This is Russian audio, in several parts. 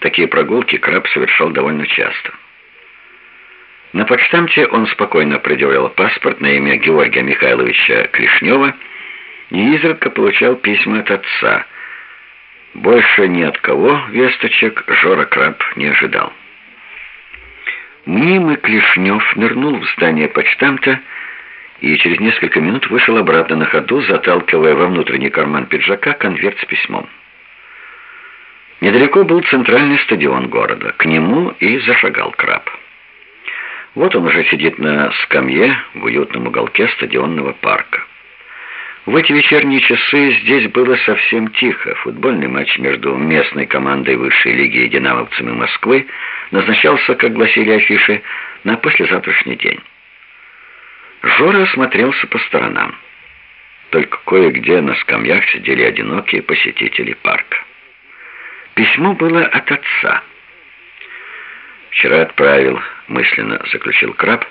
Такие прогулки Краб совершал довольно часто. На почтамте он спокойно предъявлял паспорт на имя Георгия Михайловича Клешнева и изредка получал письма от отца. Больше ни от кого весточек Жора Краб не ожидал. Мнимый Клешнев нырнул в здание почтамта и через несколько минут вышел обратно на ходу, заталкивая во внутренний карман пиджака конверт с письмом. Недалеко был центральный стадион города. К нему и зашагал краб. Вот он уже сидит на скамье в уютном уголке стадионного парка. В эти вечерние часы здесь было совсем тихо. Футбольный матч между местной командой высшей лиги и динамовцами Москвы назначался, как гласили афиши, на послезавтрашний день. Жора осмотрелся по сторонам. Только кое-где на скамьях сидели одинокие посетители парка. Письмо было от отца. «Вчера отправил», — мысленно заключил Краб,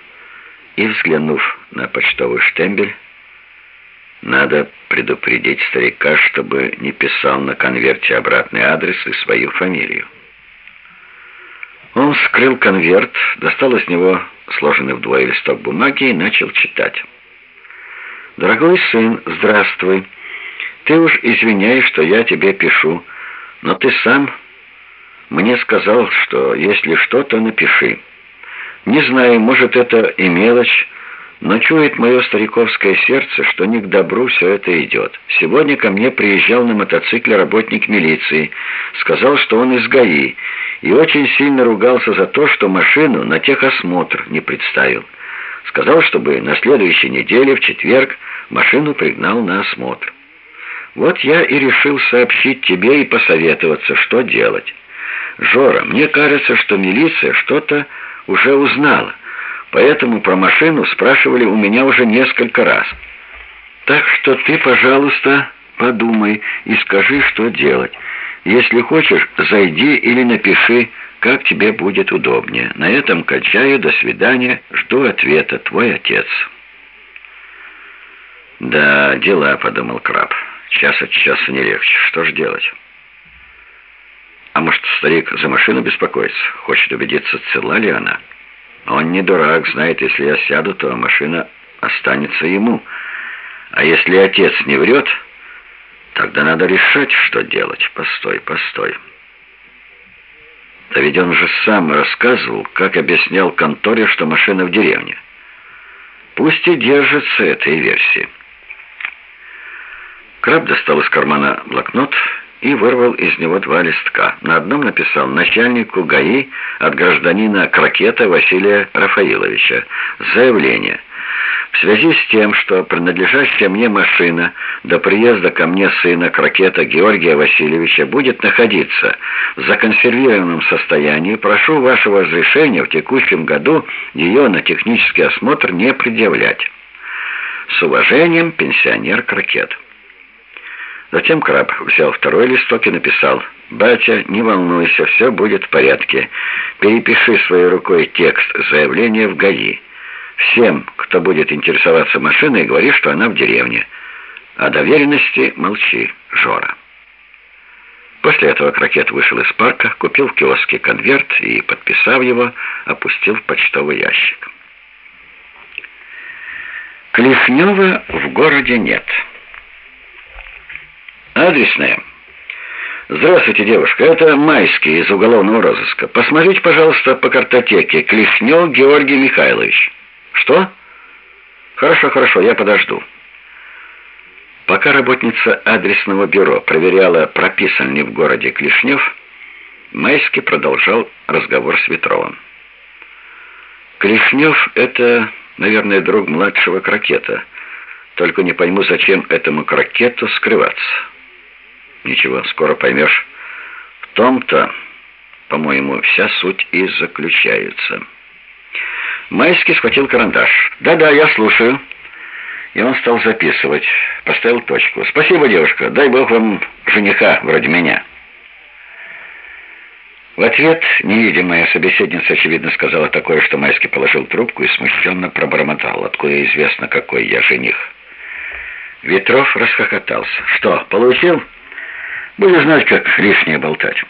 и, взглянув на почтовый штембель, «надо предупредить старика, чтобы не писал на конверте обратный адрес и свою фамилию». Он вскрыл конверт, достал из него сложенный вдвое листок бумаги и начал читать. «Дорогой сын, здравствуй. Ты уж извиняй, что я тебе пишу, — но ты сам мне сказал, что если что, то напиши. Не знаю, может, это и мелочь, но чует мое стариковское сердце, что не к добру все это идет. Сегодня ко мне приезжал на мотоцикле работник милиции, сказал, что он из ГАИ, и очень сильно ругался за то, что машину на техосмотр не представил. Сказал, чтобы на следующей неделе, в четверг, машину пригнал на осмотр. Вот я и решил сообщить тебе и посоветоваться, что делать. Жора, мне кажется, что милиция что-то уже узнала, поэтому про машину спрашивали у меня уже несколько раз. Так что ты, пожалуйста, подумай и скажи, что делать. Если хочешь, зайди или напиши, как тебе будет удобнее. На этом кончаю, до свидания, жду ответа, твой отец». «Да, дела», — подумал Краб. Час от часа не легче. Что ж делать? А может, старик за машину беспокоится? Хочет убедиться, цела ли она? Он не дурак, знает, если я сяду, то машина останется ему. А если отец не врет, тогда надо решать, что делать. Постой, постой. Да ведь он же сам рассказывал, как объяснял конторе, что машина в деревне. Пусть и держится этой версии. Краб достал из кармана блокнот и вырвал из него два листка. На одном написал начальнику ГАИ от гражданина Кракета Василия Рафаиловича заявление. В связи с тем, что принадлежащая мне машина до приезда ко мне сына Кракета Георгия Васильевича будет находиться в законсервированном состоянии, прошу вашего разрешения в текущем году ее на технический осмотр не предъявлять. С уважением, пенсионер Кракет. Затем краб взял второй листок и написал «Батя, не волнуйся, все будет в порядке. Перепиши своей рукой текст заявления в ГАИ. Всем, кто будет интересоваться машиной, говори, что она в деревне. О доверенности молчи, Жора». После этого Крокет вышел из парка, купил в киоске конверт и, подписав его, опустил в почтовый ящик. Клешнева в городе нет. Адресная. Здравствуйте, девушка. Это Майский из уголовного розыска. Посмотрите, пожалуйста, по картотеке. Клешнев Георгий Михайлович. Что? Хорошо, хорошо, я подожду. Пока работница адресного бюро проверяла, прописан ли в городе Клешнев, Майский продолжал разговор с Ветровым. Клешнев — это, наверное, друг младшего крокета. Только не пойму, зачем этому крокету скрываться. Ничего, скоро поймешь. В том-то, по-моему, вся суть и заключается. Майский схватил карандаш. «Да-да, я слушаю». И он стал записывать. Поставил точку. «Спасибо, девушка. Дай Бог вам жениха вроде меня». В ответ невидимая собеседница, очевидно, сказала такое, что Майский положил трубку и смущенно пробормотал. «Откуда известно, какой я жених?» Ветров расхохотался. «Что, получил?» Будешь знать, как лишнее болтать.